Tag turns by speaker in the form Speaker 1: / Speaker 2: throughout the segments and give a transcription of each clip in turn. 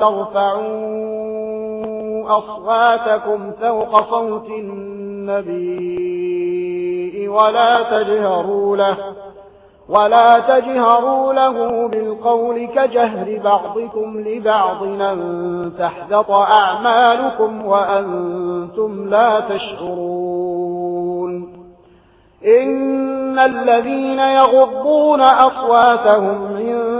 Speaker 1: ترفعوا أصواتكم فوق صوت النبي ولا تجهروا له، ولا تجهروا له بالقول كجهر بعضكم لبعض أن تحدط أعمالكم وأنتم لا تشعرون. إن الذين يغضون أصواتهم عند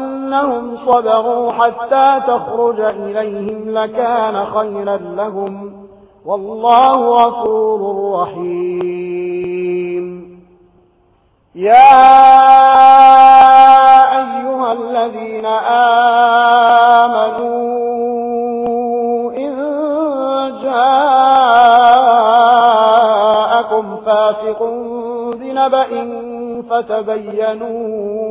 Speaker 1: أنهم صبروا حتى تخرج إليهم لكان خيرا لهم. والله غفور رحيم. يا أيها الذين آمنوا إن جاءكم فاسق بنبأ فتبينوا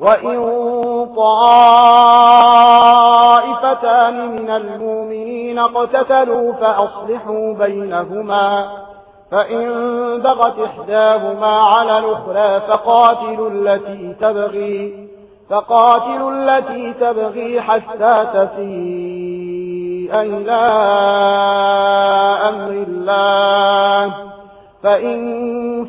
Speaker 1: وإن طائفتان من المؤمنين اقتتلوا فأصلحوا بينهما فإن بغت إحداهما على الأخرى فقاتلوا التي تبغي فقاتلوا التي تبغي حتى تفيء إلى أمر الله فإن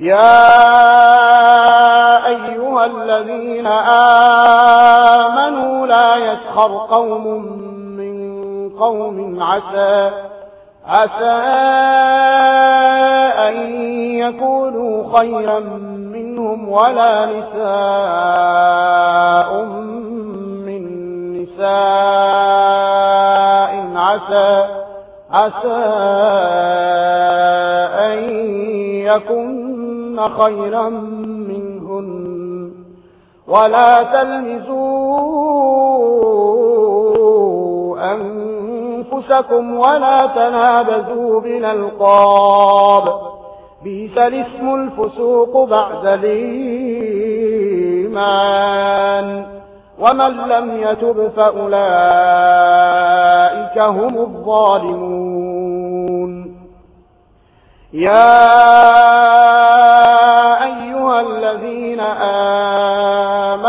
Speaker 1: يا أيها الذين آمنوا لا يسخر قوم من قوم عسى عسى أن يكونوا خيرا منهم ولا نساء من نساء عسى عسى أن يكن خيرا منهن ولا تلمزوا أنفسكم ولا تنابزوا بالألقاب بيس الاسم الفسوق بعد الإيمان ومن لم يتب فأولئك هم الظالمون يا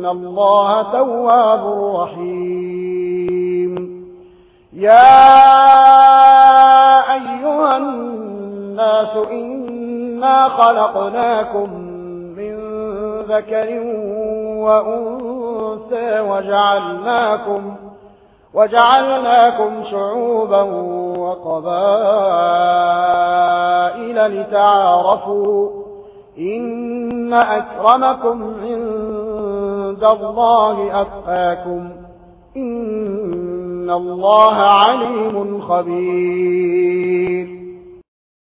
Speaker 1: إن الله تواب رحيم يا أيها الناس إنا خلقناكم من ذكر وأنثى وجعلناكم وجعلناكم شعوبا وقبائل لتعارفوا إن أكرمكم عند الله أتقاكم. إن الله عليم خبير.